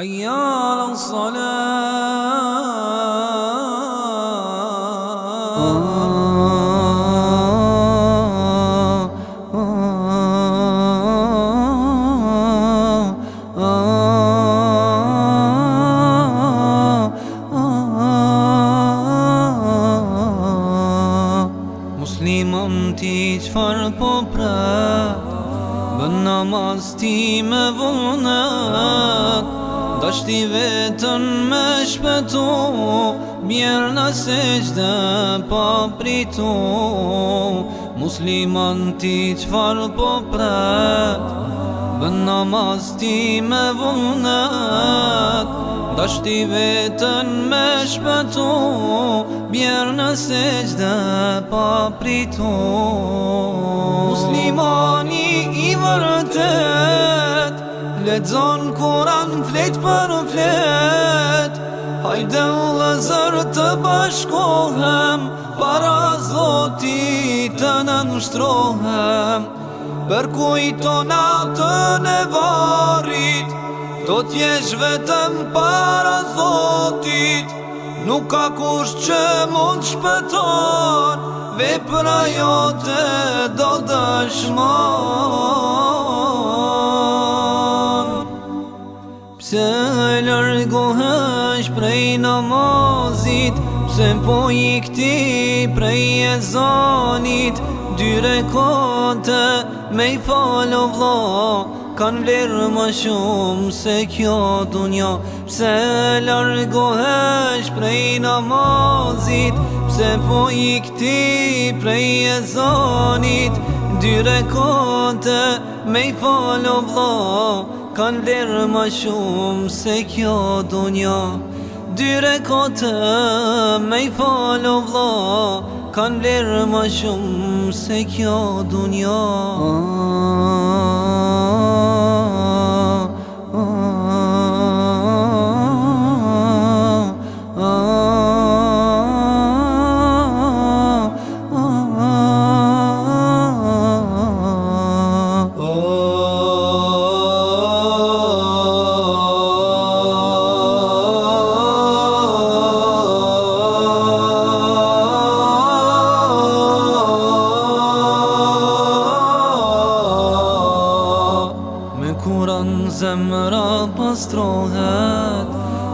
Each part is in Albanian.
حي على الصلاة آه آه آه مسلمم تیج فر پپرد Dashti vetën me shpëtu Mjerë në seqde pa po pritu Musliman ti qëfar po pret Bën namaz ti me vullnet Dashti vetën me shpëtu Mjerë në seqde pa po pritu Musliman lezon kuran flet për flet Hajde u lezër të bashkohem Para Zotit të në nështrohem Për kujtona të nevarit Do t'jesh vetëm para zotit Nuk ka kush që mund shpëton Vepra jote do dëshmon Se lërgohësh prej namazit Pse po i këti prej e zanit Dyre kote me i falo vla Kanë vlerë më shumë se kjo dunja Pse lërgohësh prej namazit Pse po i këti prej e zanit Dyre kote me i falo vla کن در مشوم سکیا دنیا Dürekatı meyfal ovla Kan bilir maşum sek ya dünya Aa. pastrohet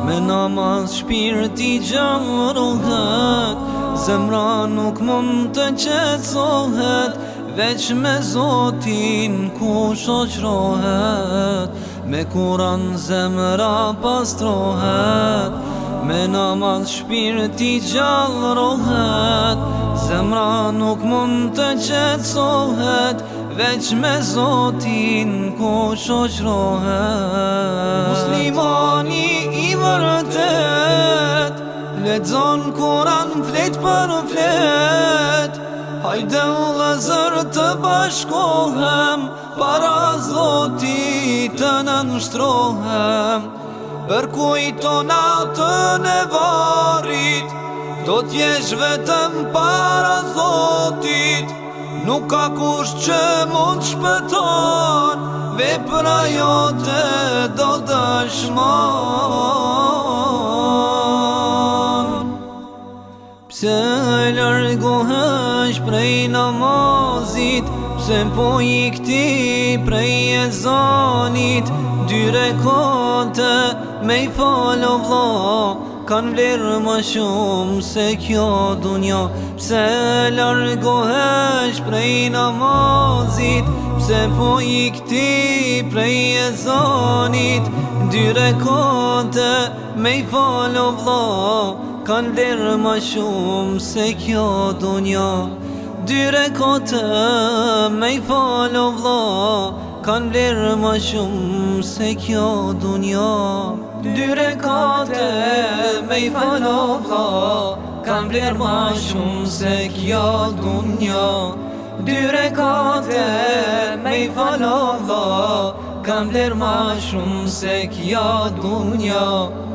Me namaz shpirti gjarohet Zemra nuk mund të qetsohet Veç me Zotin ku shoqrohet Me kuran zemra pastrohet Me namaz shpirti gjallrohet Zemra nuk mund të qetsohet Veç me Zotin shoqrohet Muslimani i vërëtet Ledzon kuran flet për flet Hajde u lezër të bashkohem Para zloti të në nështrohem Për kujto të ne Do t'jesh vetëm para zotit Nuk ka kush që mund shpëton Ve jote të do të shmon Pse e prej namazit Pse po i këti prej e zonit, Dyre kote me i falo vlo Kan vlerë më shumë se kjo dunjo Pse largohesh prej namazit Pse po i prej e zonit Dyre kote me i Kan vlo Kanë më shumë se kjo dunjo Dyre kote me i Kan vlo Kanë më shumë se kjo dunjo Dyre kate me i falo Kam vler ma shumë se kjo dunja Dyre kate me i falo Kam vler ma shumë se kjo dunja